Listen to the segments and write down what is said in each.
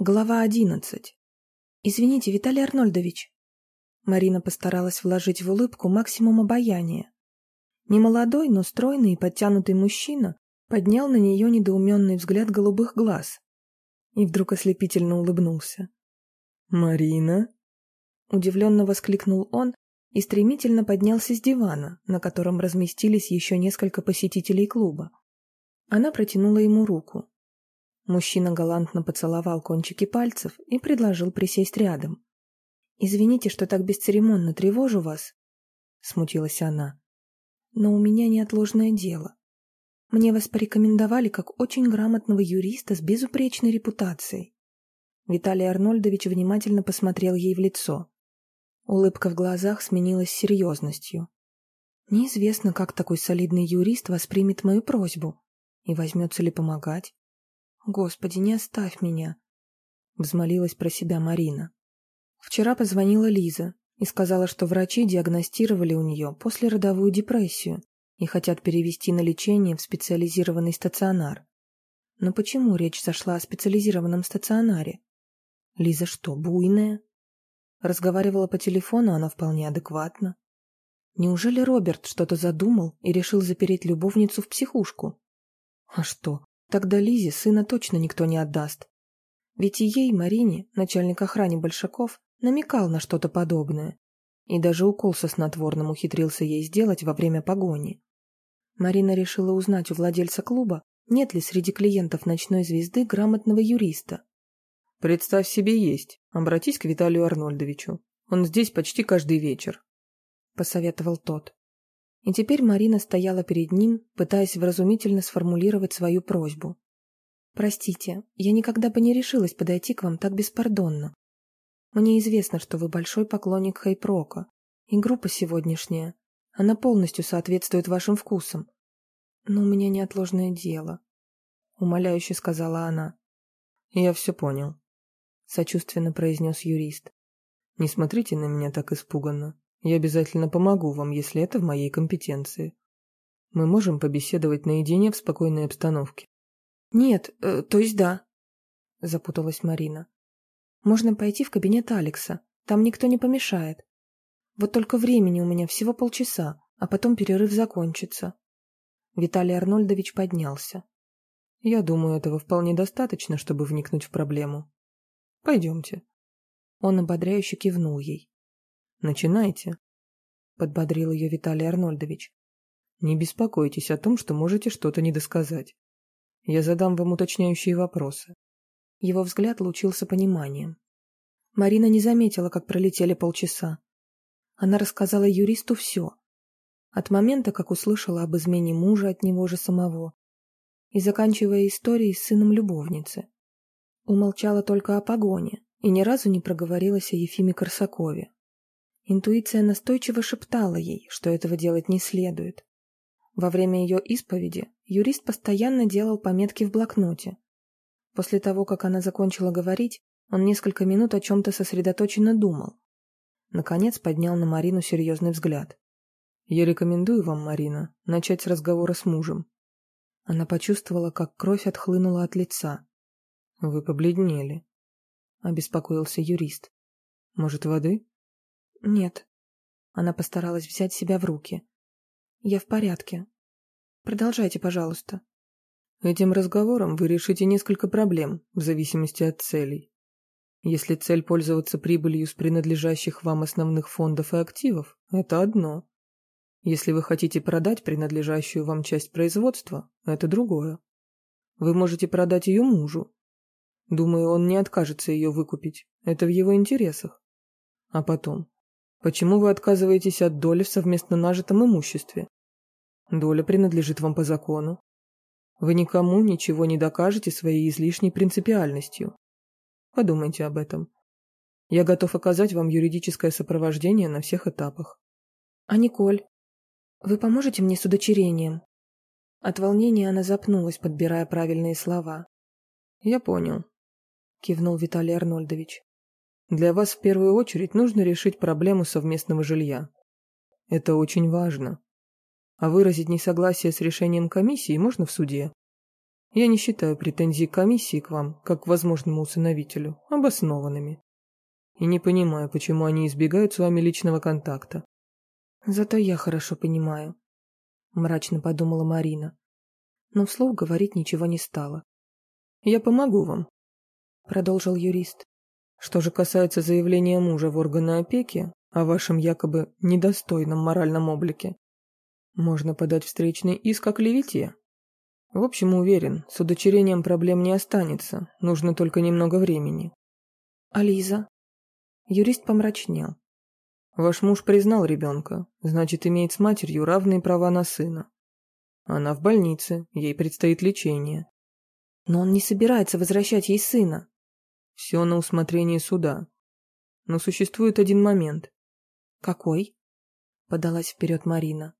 Глава одиннадцать. «Извините, Виталий Арнольдович». Марина постаралась вложить в улыбку максимум обаяния. Немолодой, но стройный и подтянутый мужчина поднял на нее недоуменный взгляд голубых глаз и вдруг ослепительно улыбнулся. «Марина?» Удивленно воскликнул он и стремительно поднялся с дивана, на котором разместились еще несколько посетителей клуба. Она протянула ему руку. Мужчина галантно поцеловал кончики пальцев и предложил присесть рядом. «Извините, что так бесцеремонно тревожу вас», — смутилась она. «Но у меня неотложное дело. Мне вас порекомендовали как очень грамотного юриста с безупречной репутацией». Виталий Арнольдович внимательно посмотрел ей в лицо. Улыбка в глазах сменилась серьезностью. Неизвестно, как такой солидный юрист воспримет мою просьбу и возьмется ли помогать. Господи, не оставь меня!» Взмолилась про себя Марина. Вчера позвонила Лиза и сказала, что врачи диагностировали у нее послеродовую депрессию и хотят перевести на лечение в специализированный стационар. Но почему речь зашла о специализированном стационаре? Лиза что, буйная? Разговаривала по телефону она вполне адекватно. Неужели Роберт что-то задумал и решил запереть любовницу в психушку? А что, Тогда Лизе сына точно никто не отдаст. Ведь и ей, Марине, начальник охраны Большаков, намекал на что-то подобное. И даже укол со снотворным ухитрился ей сделать во время погони. Марина решила узнать у владельца клуба, нет ли среди клиентов ночной звезды грамотного юриста. «Представь себе есть. Обратись к Виталию Арнольдовичу. Он здесь почти каждый вечер», — посоветовал тот. И теперь Марина стояла перед ним, пытаясь вразумительно сформулировать свою просьбу. «Простите, я никогда бы не решилась подойти к вам так беспардонно. Мне известно, что вы большой поклонник Хайпрока, и группа сегодняшняя, она полностью соответствует вашим вкусам. Но у меня неотложное дело», — умоляюще сказала она. «Я все понял», — сочувственно произнес юрист. «Не смотрите на меня так испуганно. Я обязательно помогу вам, если это в моей компетенции. Мы можем побеседовать наедине в спокойной обстановке. Нет, э, то есть да, запуталась Марина. Можно пойти в кабинет Алекса, там никто не помешает. Вот только времени у меня всего полчаса, а потом перерыв закончится. Виталий Арнольдович поднялся. Я думаю, этого вполне достаточно, чтобы вникнуть в проблему. Пойдемте. Он ободряюще кивнул ей. Начинайте, подбодрил ее Виталий Арнольдович. Не беспокойтесь о том, что можете что-то недосказать. Я задам вам уточняющие вопросы. Его взгляд лучился пониманием. Марина не заметила, как пролетели полчаса. Она рассказала юристу все. От момента, как услышала об измене мужа от него же самого, и заканчивая историей с сыном любовницы. Умолчала только о погоне и ни разу не проговорилась о Ефиме Корсакове. Интуиция настойчиво шептала ей, что этого делать не следует. Во время ее исповеди юрист постоянно делал пометки в блокноте. После того, как она закончила говорить, он несколько минут о чем-то сосредоточенно думал. Наконец поднял на Марину серьезный взгляд. «Я рекомендую вам, Марина, начать с разговора с мужем». Она почувствовала, как кровь отхлынула от лица. «Вы побледнели», — обеспокоился юрист. «Может, воды?» «Нет». Она постаралась взять себя в руки. «Я в порядке. Продолжайте, пожалуйста». Этим разговором вы решите несколько проблем в зависимости от целей. Если цель пользоваться прибылью с принадлежащих вам основных фондов и активов, это одно. Если вы хотите продать принадлежащую вам часть производства, это другое. Вы можете продать ее мужу. Думаю, он не откажется ее выкупить. Это в его интересах. А потом, Почему вы отказываетесь от доли в совместно нажитом имуществе? Доля принадлежит вам по закону. Вы никому ничего не докажете своей излишней принципиальностью. Подумайте об этом. Я готов оказать вам юридическое сопровождение на всех этапах. А Николь? Вы поможете мне с удочерением? От волнения она запнулась, подбирая правильные слова. Я понял, кивнул Виталий Арнольдович. Для вас в первую очередь нужно решить проблему совместного жилья. Это очень важно. А выразить несогласие с решением комиссии можно в суде. Я не считаю претензий комиссии к вам, как к возможному усыновителю, обоснованными. И не понимаю, почему они избегают с вами личного контакта. Зато я хорошо понимаю, мрачно подумала Марина. Но вслух говорить ничего не стала. Я помогу вам, продолжил юрист. Что же касается заявления мужа в органы опеки о вашем якобы недостойном моральном облике, можно подать встречный иск о клевете. В общем, уверен, с удочерением проблем не останется, нужно только немного времени. А? Юрист помрачнел. Ваш муж признал ребенка, значит, имеет с матерью равные права на сына. Она в больнице, ей предстоит лечение. Но он не собирается возвращать ей сына. Все на усмотрение суда. Но существует один момент. Какой? Подалась вперед Марина.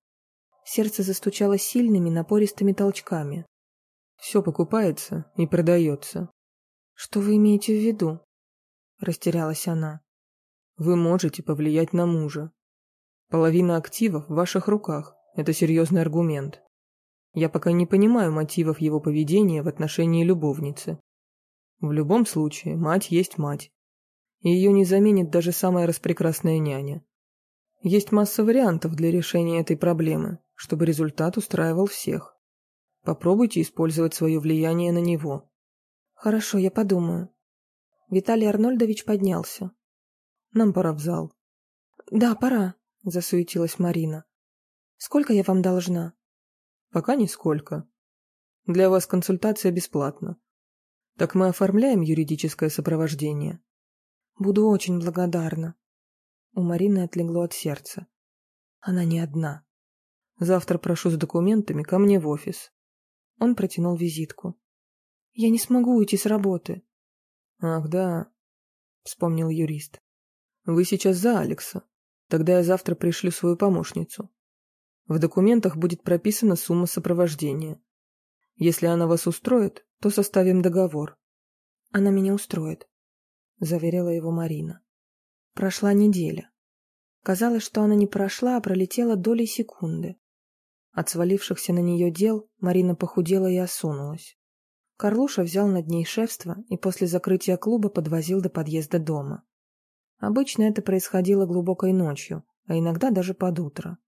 Сердце застучало сильными напористыми толчками. Все покупается и продается. Что вы имеете в виду? Растерялась она. Вы можете повлиять на мужа. Половина активов в ваших руках. Это серьезный аргумент. Я пока не понимаю мотивов его поведения в отношении любовницы. В любом случае, мать есть мать. И ее не заменит даже самая распрекрасная няня. Есть масса вариантов для решения этой проблемы, чтобы результат устраивал всех. Попробуйте использовать свое влияние на него. Хорошо, я подумаю. Виталий Арнольдович поднялся. Нам пора в зал. Да, пора, засуетилась Марина. Сколько я вам должна? Пока нисколько. Для вас консультация бесплатна. Так мы оформляем юридическое сопровождение. Буду очень благодарна. У Марины отлегло от сердца. Она не одна. Завтра прошу с документами ко мне в офис. Он протянул визитку. Я не смогу уйти с работы. Ах, да, вспомнил юрист. Вы сейчас за Алекса. Тогда я завтра пришлю свою помощницу. В документах будет прописана сумма сопровождения. Если она вас устроит, то составим договор. Она меня устроит, заверила его Марина. Прошла неделя. Казалось, что она не прошла, а пролетела доли секунды. От свалившихся на нее дел Марина похудела и осунулась. Карлуша взял над ней шефство и после закрытия клуба подвозил до подъезда дома. Обычно это происходило глубокой ночью, а иногда даже под утро.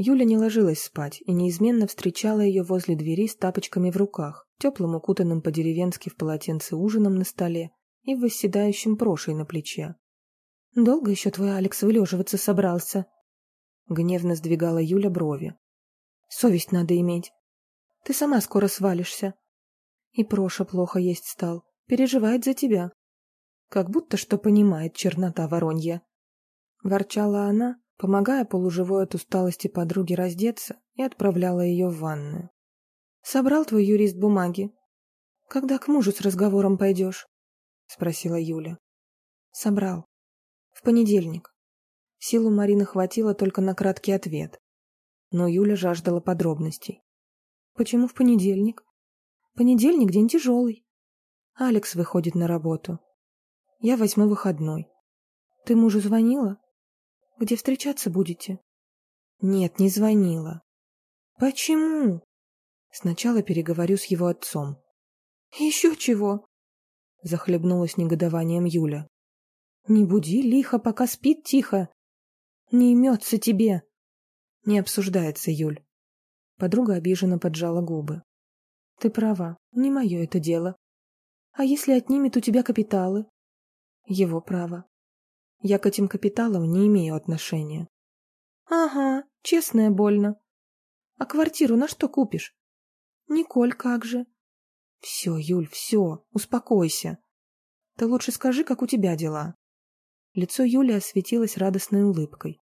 Юля не ложилась спать и неизменно встречала ее возле двери с тапочками в руках, теплым укутанным по-деревенски в полотенце ужином на столе и в восседающем прошей на плече. Долго еще твой Алекс вылеживаться собрался? Гневно сдвигала Юля брови. Совесть надо иметь. Ты сама скоро свалишься. И Проша плохо есть стал. Переживает за тебя. Как будто что понимает чернота воронья. Ворчала она, помогая полуживой от усталости подруге раздеться и отправляла ее в ванную. «Собрал твой юрист бумаги? Когда к мужу с разговором пойдешь?» — спросила Юля. «Собрал. В понедельник. Силу Марины хватило только на краткий ответ. Но Юля жаждала подробностей. Почему в понедельник? Понедельник день тяжелый. Алекс выходит на работу. Я возьму выходной. Ты мужу звонила? Где встречаться будете? Нет, не звонила. Почему? Сначала переговорю с его отцом. Еще чего? Захлебнулась негодованием Юля. Не буди лихо, пока спит тихо. Не имется тебе. Не обсуждается, Юль. Подруга обиженно поджала губы. Ты права, не мое это дело. А если отнимет у тебя капиталы? Его право. Я к этим капиталам не имею отношения. Ага, честная больно. А квартиру на что купишь? Николь, как же? Все, Юль, все, успокойся. Ты лучше скажи, как у тебя дела. Лицо Юли осветилось радостной улыбкой.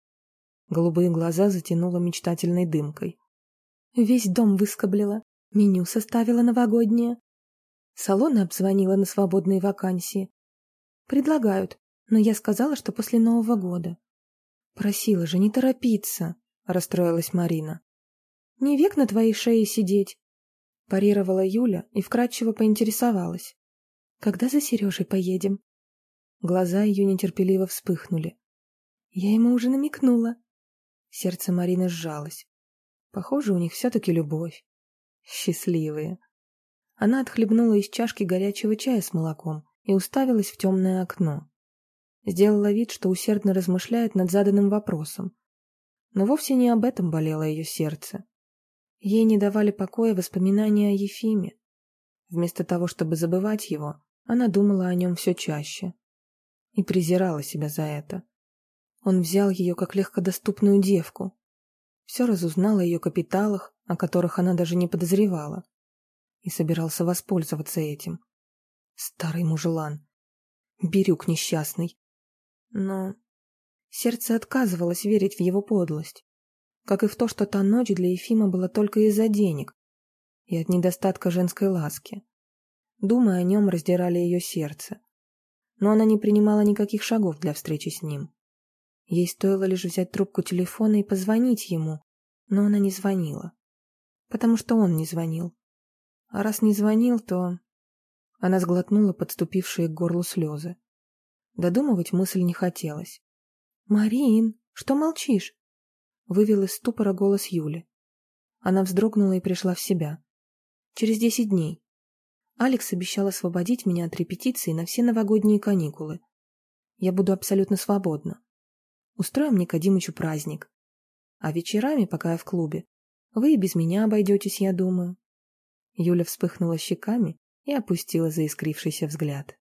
Голубые глаза затянуло мечтательной дымкой. Весь дом выскоблила, меню составила новогоднее. Салоны обзвонила на свободные вакансии. Предлагают, но я сказала, что после Нового года. Просила же не торопиться, расстроилась Марина. Не век на твоей шее сидеть, парировала Юля и вкратчиво поинтересовалась. Когда за Сережей поедем? Глаза ее нетерпеливо вспыхнули. Я ему уже намекнула. Сердце Марины сжалось. Похоже, у них все-таки любовь. Счастливые. Она отхлебнула из чашки горячего чая с молоком и уставилась в темное окно. Сделала вид, что усердно размышляет над заданным вопросом. Но вовсе не об этом болело ее сердце. Ей не давали покоя воспоминания о Ефиме. Вместо того, чтобы забывать его, она думала о нем все чаще. И презирала себя за это. Он взял ее как легкодоступную девку. Все разузнал о ее капиталах, о которых она даже не подозревала. И собирался воспользоваться этим. Старый мужелан. Бирюк несчастный. Но сердце отказывалось верить в его подлость как и в то, что та ночь для Ефима была только из-за денег и от недостатка женской ласки. Думы о нем раздирали ее сердце. Но она не принимала никаких шагов для встречи с ним. Ей стоило лишь взять трубку телефона и позвонить ему, но она не звонила. Потому что он не звонил. А раз не звонил, то... Она сглотнула подступившие к горлу слезы. Додумывать мысль не хотелось. «Марин, что молчишь? вывел из ступора голос Юли. Она вздрогнула и пришла в себя. Через десять дней. Алекс обещал освободить меня от репетиции на все новогодние каникулы. Я буду абсолютно свободна. Устроим Никодимычу праздник. А вечерами, пока я в клубе, вы и без меня обойдетесь, я думаю. Юля вспыхнула щеками и опустила заискрившийся взгляд.